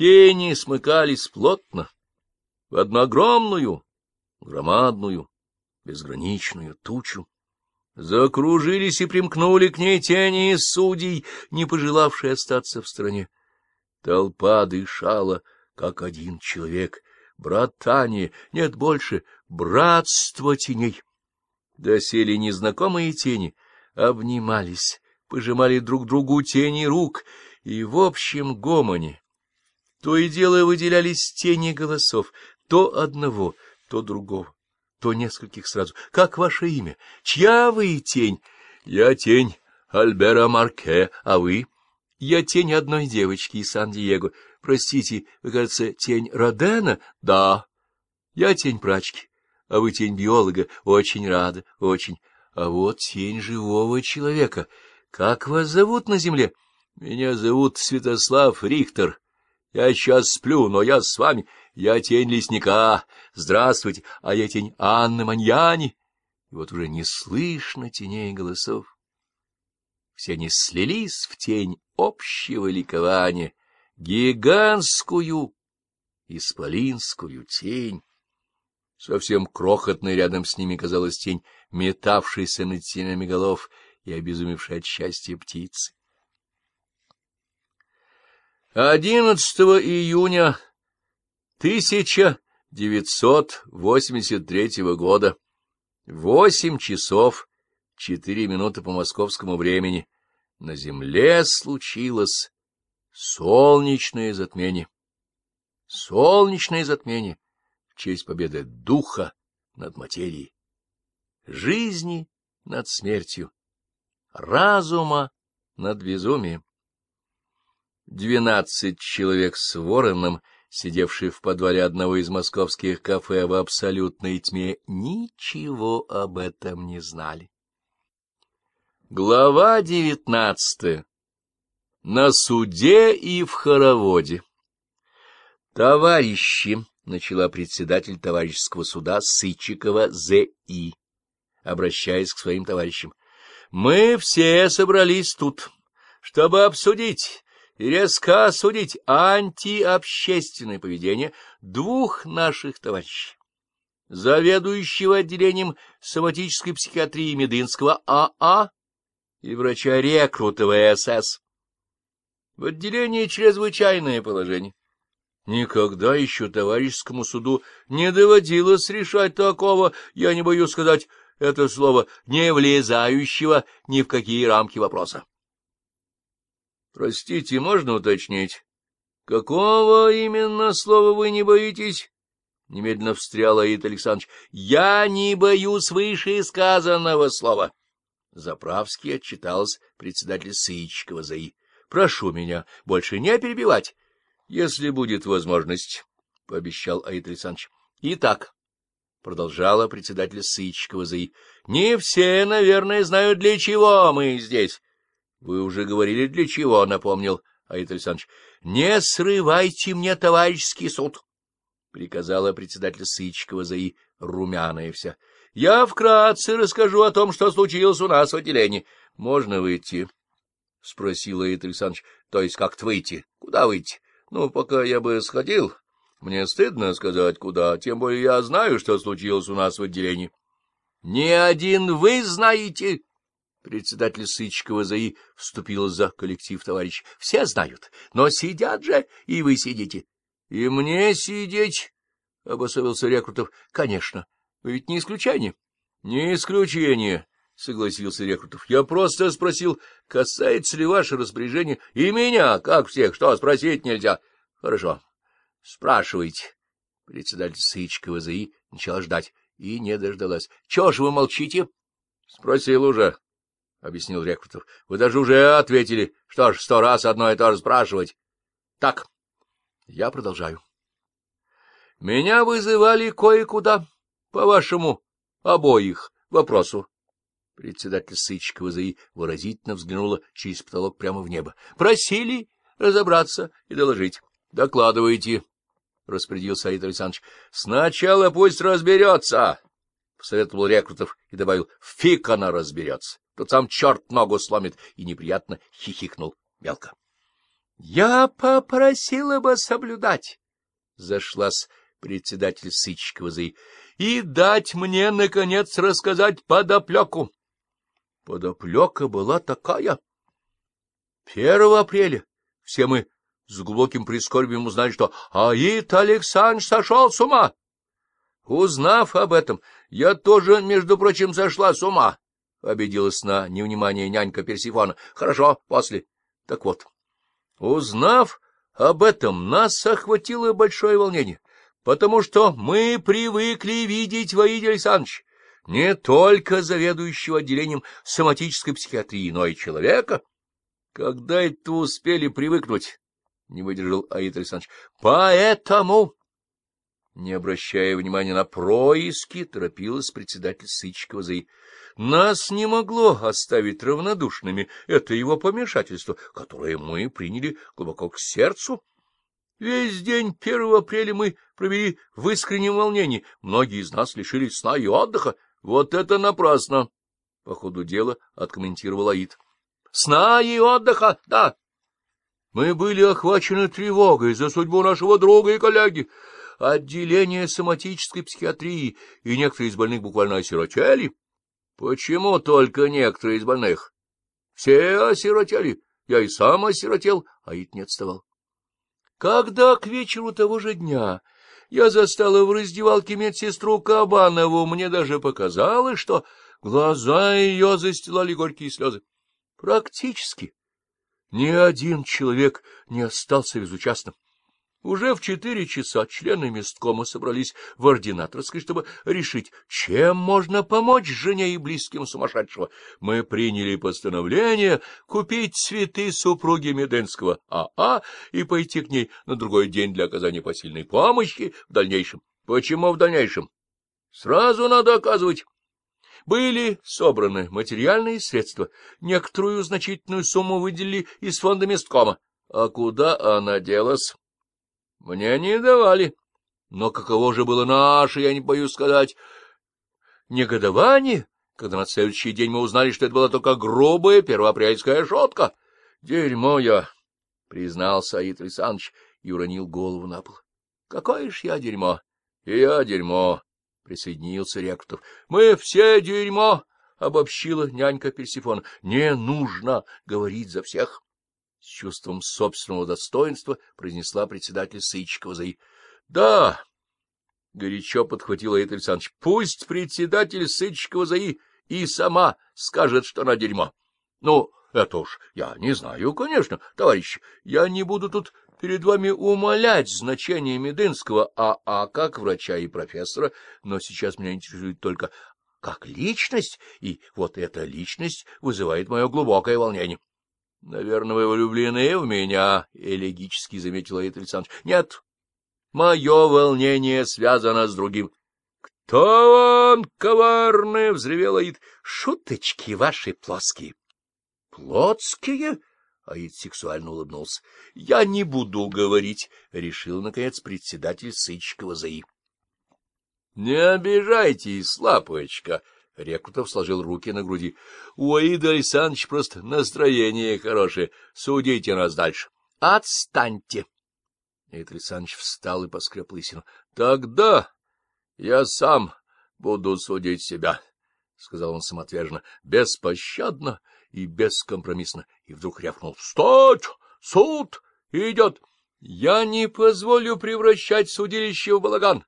Тени смыкались плотно в одну огромную, громадную, безграничную тучу. Закружились и примкнули к ней тени судей, не пожелавшие остаться в стране. Толпа дышала, как один человек. Братание, нет больше, братство теней. Досели незнакомые тени, обнимались, пожимали друг другу тени рук, и в общем гомоне то и дело выделялись тени голосов, то одного, то другого, то нескольких сразу. Как ваше имя? Чья вы тень? Я тень Альбера Марке, а вы? Я тень одной девочки из Сан-Диего. Простите, вы, кажется, тень Родена? Да. Я тень прачки, а вы тень биолога. Очень рада, очень. А вот тень живого человека. Как вас зовут на земле? Меня зовут Святослав Рихтер. Я сейчас сплю, но я с вами. Я тень лесника. Здравствуйте, а я тень Анны Маньяни. И вот уже не слышно теней голосов. Все они слились в тень общего ликования, гигантскую, исполинскую тень. Совсем крохотной рядом с ними казалась тень, метавшаяся над тенями голов и обезумевшая от счастья птицы. 11 июня 1983 года, 8 часов 4 минуты по московскому времени, на земле случилось солнечное затмение. Солнечное затмение в честь победы духа над материей, жизни над смертью, разума над безумием. Двенадцать человек с вороном, сидевшие в подвале одного из московских кафе в абсолютной тьме, ничего об этом не знали. Глава девятнадцатая. На суде и в хороводе. Товарищи, — начала председатель товарищеского суда Сычикова З.И., обращаясь к своим товарищам, — мы все собрались тут, чтобы обсудить и резко осудить антиобщественное поведение двух наших товарищей. Заведующего отделением соматической психиатрии Медынского А.А. И врача Рекрутова СС. В отделении чрезвычайное положение. Никогда еще товарищескому суду не доводилось решать такого, я не боюсь сказать это слово, не влезающего ни в какие рамки вопроса. — Простите, можно уточнить? — Какого именно слова вы не боитесь? — немедленно встрял Аид Александрович. — Я не боюсь вышесказанного слова. Заправский отчиталась председатель Сычкова ЗАИ. — Прошу меня больше не перебивать, если будет возможность, — пообещал Аид Александрович. — Итак, — продолжала председатель Сычкова ЗАИ, — не все, наверное, знают, для чего мы здесь. — Вы уже говорили, для чего, — напомнил Аид Александрович. — Не срывайте мне товарищеский суд, — приказала председатель Сычкова ЗАИ, румяная вся. — Я вкратце расскажу о том, что случилось у нас в отделении. — Можно выйти? — спросил Аид Александрович. — То есть как-то выйти? Куда выйти? — Ну, пока я бы сходил. Мне стыдно сказать, куда, тем более я знаю, что случилось у нас в отделении. — Не один вы знаете! Председатель Сычкова ЗАИ вступила за коллектив товарищ. Все знают, но сидят же, и вы сидите. — И мне сидеть? — обособился Рекрутов. — Конечно. Вы ведь не исключение. — Не исключение, — согласился Рекрутов. — Я просто спросил, касается ли ваше распоряжение и меня, как всех, что спросить нельзя. — Хорошо. — Спрашивайте. Председатель Сычкова ЗАИ начала ждать и не дождалась. — Чего ж вы молчите? — Спросил уже. — объяснил Рекрутов. — Вы даже уже ответили. Что ж, сто раз одно и то же спрашивать. — Так, я продолжаю. — Меня вызывали кое-куда, по вашему обоих вопросу. Председатель Сычкова ЗАИ выразительно взглянула через потолок прямо в небо. — Просили разобраться и доложить. — Докладывайте, — распорядился Аид Александрович. — Сначала пусть разберется, — посоветовал Рекрутов и добавил. — Фиг она разберется. Тут сам черт ногу сломит, и неприятно хихикнул мелко. Я попросила бы соблюдать, — зашлась председатель Сычкова за и дать мне, наконец, рассказать подоплеку. Подоплека была такая. Первого апреля все мы с глубоким прискорбием узнали, что Аид Александр сошел с ума. Узнав об этом, я тоже, между прочим, сошла с ума. Обиделась на невнимание нянька Персифона. Хорошо, после. Так вот, узнав об этом, нас охватило большое волнение, потому что мы привыкли видеть Ваиде Александрович не только заведующего отделением соматической психиатрии, но и человека. Когда это успели привыкнуть? — не выдержал Аид Александрович. — Поэтому... Не обращая внимания на происки, торопилась председатель Сычкова за Нас не могло оставить равнодушными это его помешательство, которое мы приняли глубоко к сердцу. Весь день 1 апреля мы провели в искреннем волнении. Многие из нас лишились сна и отдыха. Вот это напрасно! — по ходу дела откомментировал Аид. — Сна и отдыха, да. Мы были охвачены тревогой за судьбу нашего друга и коллеги. Отделение соматической психиатрии и некоторые из больных буквально осиротели. Почему только некоторые из больных? Все осиротели. Я и сам осиротел, а Ит не отставал. Когда к вечеру того же дня я застала в раздевалке медсестру Кабанову, мне даже показалось, что глаза ее застилали горькие слезы. Практически ни один человек не остался безучастным. Уже в четыре часа члены месткома собрались в ординаторской, чтобы решить, чем можно помочь жене и близким сумасшедшего. Мы приняли постановление купить цветы супруги Меденского АА и пойти к ней на другой день для оказания посильной помощи в дальнейшем. Почему в дальнейшем? Сразу надо оказывать. Были собраны материальные средства, некоторую значительную сумму выделили из фонда месткома. А куда она делась? Мне не давали. Но каково же было наше, я не боюсь сказать. Негодование, когда на следующий день мы узнали, что это была только грубая первоапрельская шутка. Дерьмо я, — признался Аид Александрович и уронил голову на пол. — Какое ж я дерьмо? — И я дерьмо, — присоединился Рекрутов. — Мы все дерьмо, — обобщила нянька Персифона. — Не нужно говорить за всех. — с чувством собственного достоинства произнесла председатель Сычкова ЗАИ. — Да, — горячо подхватила Аид Александрович, — пусть председатель Сычкова ЗАИ и сама скажет, что она дерьмо. Ну, это уж я не знаю, конечно, товарищи. Я не буду тут перед вами умолять значение Медынского АА как врача и профессора, но сейчас меня интересует только как личность, и вот эта личность вызывает мое глубокое волнение. — Наверное, вы влюблены в меня, — элегически заметил Аид Александрович. — Нет, мое волнение связано с другим. — Кто он, коварный? — взревел Аид. — Шуточки ваши плоские. — Плотские? — Аид сексуально улыбнулся. — Я не буду говорить, — решил, наконец, председатель Сычкова ЗАИ. — Не обижайтесь, лапочка, Рекрутов сложил руки на груди. — У Аида Александровича просто настроение хорошее. Судите нас дальше. — Отстаньте! Аид Александрович встал и поскреб лысину. — Тогда я сам буду судить себя, — сказал он самоотверженно, — беспощадно и бескомпромиссно. И вдруг рявкнул. — Встать! Суд идет! Я не позволю превращать судилище в балаган.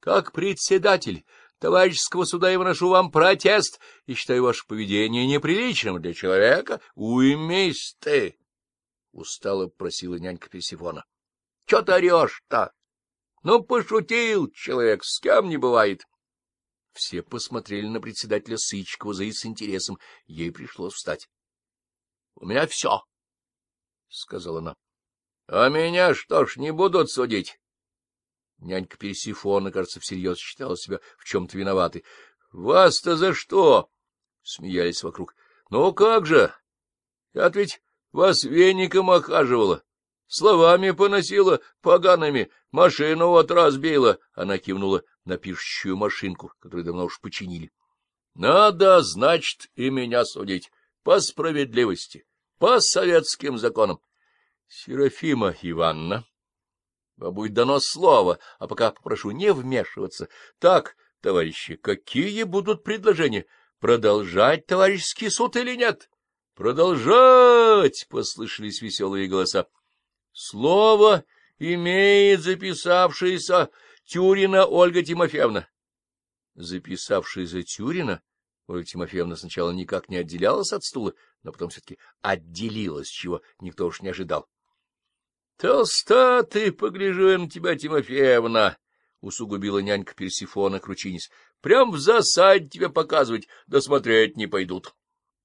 Как председатель товарищеского суда я выношу вам протест и считаю ваше поведение неприличным для человека. Уймись ты! — устало просила нянька Персифона. — Чё ты орешь-то? Ну, пошутил человек, с кем не бывает. Все посмотрели на председателя Сычкова за с интересом. Ей пришлось встать. — У меня все, — сказала она. — А меня что ж, не будут судить? Нянька Персифона, кажется, всерьез считала себя в чем-то виноватой. — Вас-то за что? — смеялись вокруг. — Ну как же? Я ведь вас веником охаживала, словами поносила погаными, машину вот разбила. Она кивнула на пишущую машинку, которую давно уж починили. — Надо, значит, и меня судить. По справедливости, по советским законам. Серафима Ивановна, вам будет дано слово, а пока попрошу не вмешиваться. Так, товарищи, какие будут предложения? Продолжать товарищеский суд или нет? Продолжать! — послышались веселые голоса. Слово имеет записавшаяся Тюрина Ольга Тимофеевна. Записавшаяся Тюрина Ольга Тимофеевна сначала никак не отделялась от стула, но потом все-таки отделилась, чего никто уж не ожидал. — Толста ты, погляжу на тебя, Тимофеевна! — усугубила нянька Персифона Кручинис. — Прям в засаде тебя показывать, досмотреть не пойдут.